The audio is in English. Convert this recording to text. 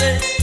tarde.